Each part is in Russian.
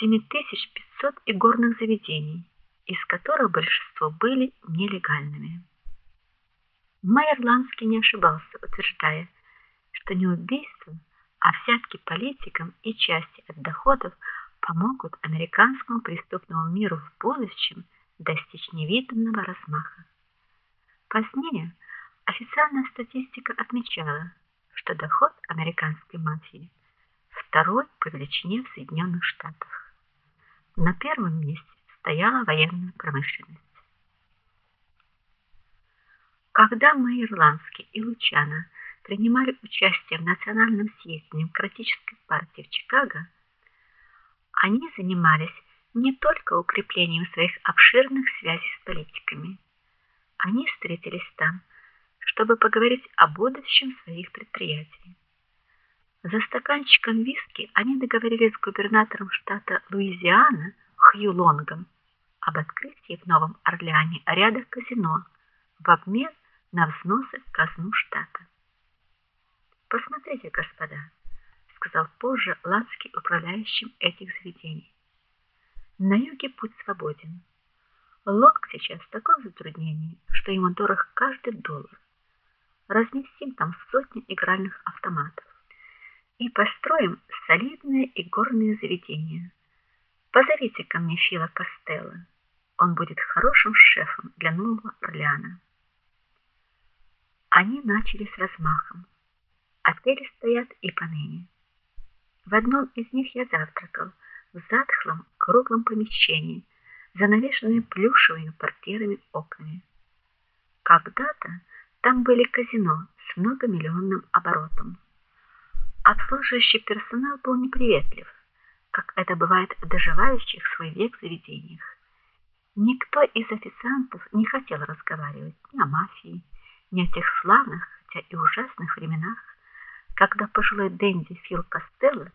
7500 игорных заведений, из которых большинство были нелегальными. Майер Ланский не ошибался, утверждая, что не убийства, а взятки политикам и части от доходов помогут американскому преступному миру в будущем достичь невиданного размаха. Позднее официальная статистика отмечала, что доход американской мафии второй по величине в Соединенных Штатах. На первом месте стояла военная промышленность. Когда мы ирландский и Лучано принимали участие в национальном съезде Демократической партии в Чикаго, они занимались не только укреплением своих обширных связей с политиками. Они встретились там, чтобы поговорить о будущем своих предприятий. За стаканчиком виски они договорились с губернатором штата Луизиана Хью Лонгом об открытии в Новом Орлеане ряда казино в обмен на взносы в казну штата. Посмотрите, господа, сказал позже Ланский управляющим этих заведений. На юге путь свободен. Лонг сейчас в таком затруднении, что ему дорог каждый доллар. Разместим там сотни игральных автоматов и построим солидные игорные заведения. Позовите ко мне Фила Костелло. Он будет хорошим шефом для Нового Орлеана. Они начали с размахом. Отели стоят и поныне. В одном из них я завтракал в затхлом круглом помещении, занавешенном плюшевыми портьерами окнами. Когда-то там были казино с многомиллионным оборотом. Обслуживающий персонал был неприветлив, как это бывает в доживающих свой век заведениях. Никто из официантов не хотел разговаривать ни о мафии, не о тех славных, хотя и ужасных временах, когда пожилой денди Фил Костелло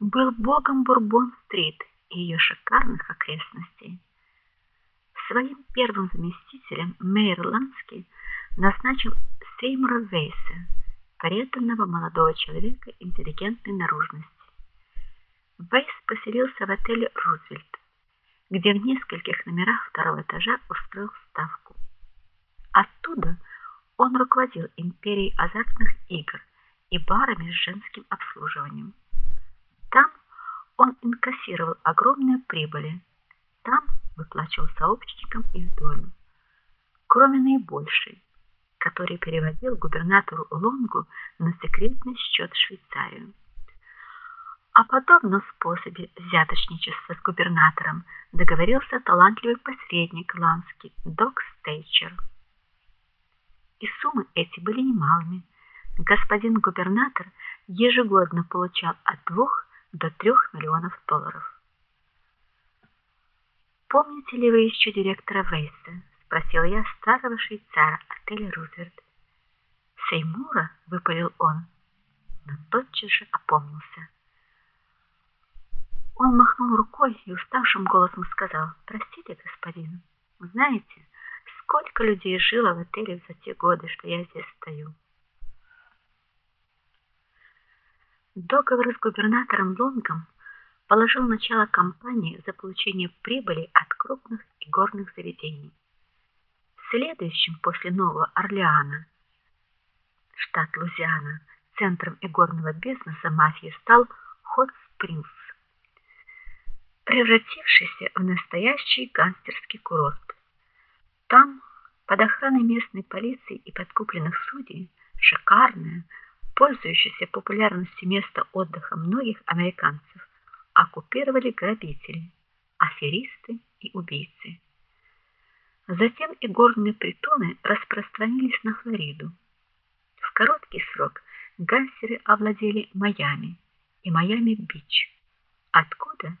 был богом Бурбон-стрит и ее шикарных окрестностей. Своим первым заместителем мэр Ланский назначил Сеймура Вейса, преданного молодого человека интеллигентной наружности. Вейс поселился в отеле Рузвельт, где в нескольких номерах второго этажа устроил ставку. Оттуда он руководил империей азартных игр и барами с женским обслуживанием. Там он инкассировал огромные прибыли. Там выплачивал сообщникам их долю. Кроме наибольшей, который переводил губернатору Лонгу на секретный счет Швейцарию. О подобном способе взяточничества с губернатором договорился талантливый посредник Ланский Док Стейчер и суммы эти были немалыми. Господин губернатор ежегодно получал от 2 до 3 миллионов долларов. Помните ли вы еще директора Вейса? Спросил я старого швейцара отеля Рузвельт. Сеймура, выпалил он, но тотчас же опомнился. Он махнул рукой и уставшим голосом сказал: "Простите, господин. Знаете, Сколько людей жило в отеле за те годы, что я здесь стою. Договор с губернатором Лонгом положил начало кампании за получение прибыли от крупных игорных заведений. Следующим после Нового Орлеана, штат Луизиана, центром игорного бизнеса мафии стал Хот-Спрингс, превратившийся в настоящий гангстерский курорт. Там, под охраной местной полиции и подкупленных судей, шикарное, пользующееся популярностью место отдыха многих американцев, оккупировали грабители, аферисты и убийцы. Затем и горные притоны распространились на Флориду. В короткий срок гангстеры овладели Майами и Майами-Бич, откуда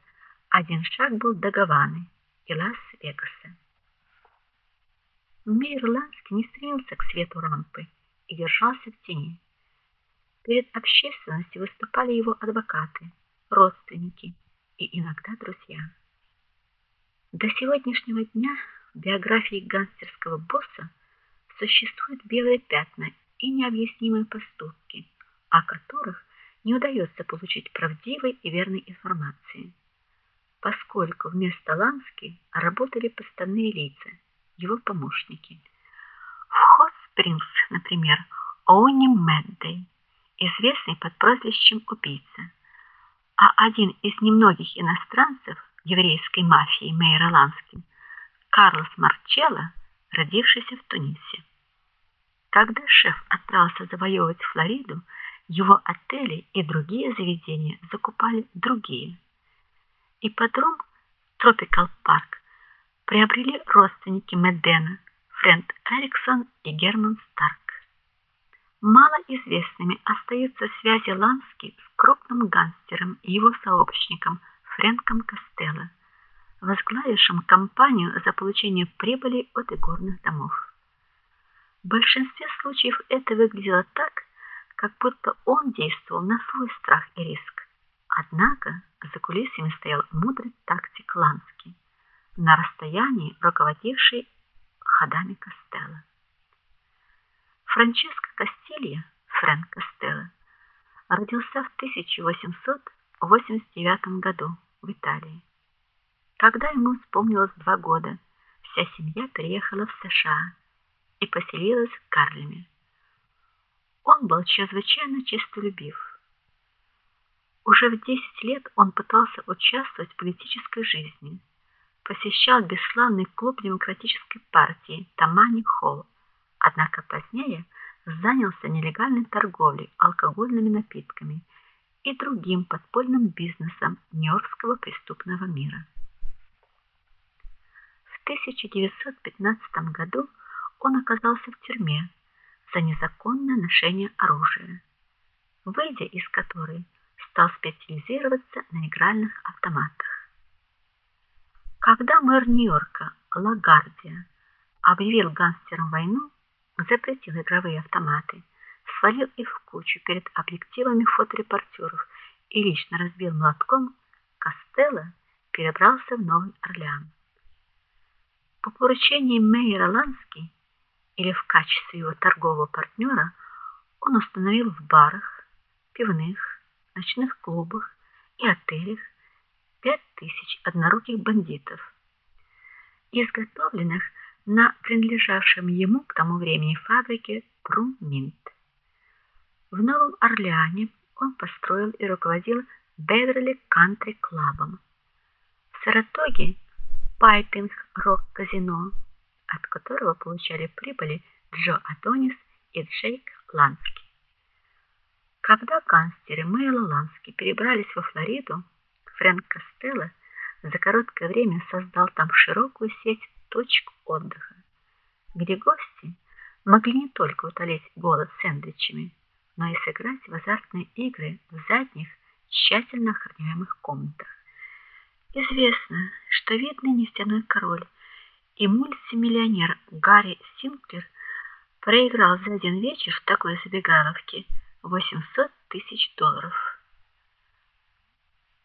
один шаг был до Гаваны и Лас-Вегаса. Мейерландский не стремился к свету рампы и держался в тени. Перед общественностью выступали его адвокаты, родственники и иногда друзья. До сегодняшнего дня в биографии гангстерского босса существуют белые пятна и необъяснимые поступки, о которых не удается получить правдивой и верной информации, поскольку вместо Лански работали подставные лица, его помощники. В Хот-Спрингс, например, Оуни Мэддей, известный под прозвищем убийца, а один из немногих иностранцев еврейской мафии Мейера Лански, Карлос Марчелло, родившийся в Тунисе. Когда шеф отправился завоевывать Флориду, его отели и другие заведения закупали другие. Ипподром Tropical Park приобрели родственники Медена, Фрэнк Эриксон и Герман Старк. Малоизвестными остаются связи Лански с крупным гангстером и его сообщником Фрэнком Костелло, возглавившим кампанию за получение прибыли от игорных домов. В большинстве случаев это выглядело так, как будто он действовал на свой страх и риск. Однако за кулисами стоял мудрый тактик Лански, на расстоянии руководивший ходами Костелло. Франческо Кастилья, Фрэнк Костелло, родился в 1889 году в Италии. Когда ему исполнилось два года, вся семья переехала в США и поселилась в Гарлеме. Он был чрезвычайно честолюбив. Уже в 10 лет он пытался участвовать в политической жизни. Посещал бесславный клуб демократической партии Тамани Холл. Однако позднее занялся нелегальной торговлей алкогольными напитками и другим подпольным бизнесом нью-йоркского преступного мира. В 1915 году он оказался в тюрьме за незаконное ношение оружия, выйдя из которой стал специализироваться на игральных автоматах. Когда мэр Нью-Йорка Лагардия объявил гангстерам войну, запретил игровые автоматы, свалил их в кучу перед объективами фоторепортеров и лично разбил молотком, Костелло перебрался в Новый Орлеан. По поручению мэра Лански или в качестве его торгового партнера он установил в барах, пивных, ночных клубах и отелях пять тысяч одноруких бандитов, изготовленных на принадлежавшем ему к тому времени фабрике Прумминт. В Новом Орлеане он построил и руководил Беверли Кантри Клабом. В Саратоге Пайпинг Рок Казино от которого получали прибыли Джо Адонис и Джейк Лански. Когда гангстеры Мэйла Лански перебрались во Флориду, Фрэнк Костелло за короткое время создал там широкую сеть точек отдыха, где гости могли не только утолить голод сэндвичами, но и сыграть в азартные игры в задних, тщательно охраняемых комнатах. Известно, что видный нефтяной король и мультимиллионер Гарри Синклер проиграл за один вечер в такой забегаловке 800 тысяч долларов.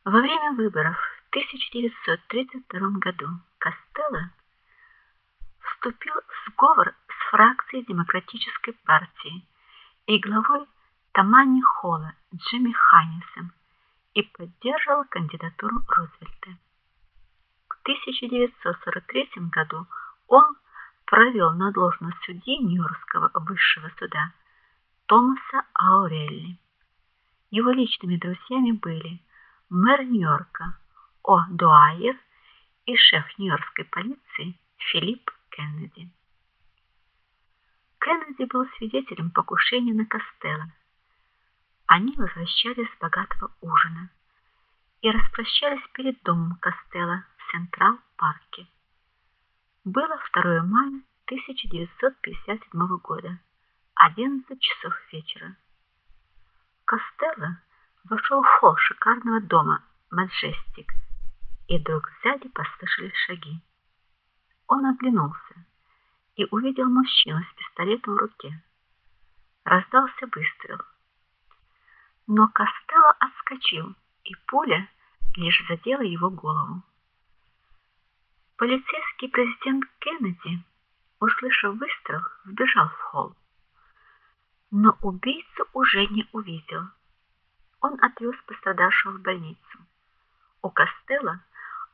Во время выборов в 1932 году Костелло вступил в сговор с фракцией Демократической партии и главой Тамани Холла Джимми Ханнисом и поддерживал кандидатуру Рузвельта. 1943 году он провел на должность судьи Нью-Йоркского высшего суда Томаса Аурелли. Его личными друзьями были мэр Нью-Йорка О. Дуайер и шеф Нью-Йоркской полиции Филипп Кеннеди. Кеннеди был свидетелем покушения на Костелло. Они возвращались с богатого ужина и распрощались перед домом Костелло Централ-парке. Было 2 мая 1957 года, 11 часов вечера. Костелло вошел в холл шикарного дома Маджестик, и вдруг сзади послышались шаги. Он оглянулся и увидел мужчину с пистолетом в руке. Раздался выстрел. Но Костелло отскочил, и пуля лишь задела его голову. Полицейский президент Кеннеди, услышав выстрел, сбежал в холл. Но убийцу уже не увидел. он отвез пострадавшего в больницу. У Костелла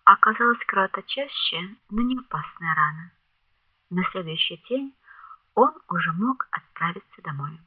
оказалась кровоточащая, но не опасная рана. На следующий день он уже мог отправиться домой.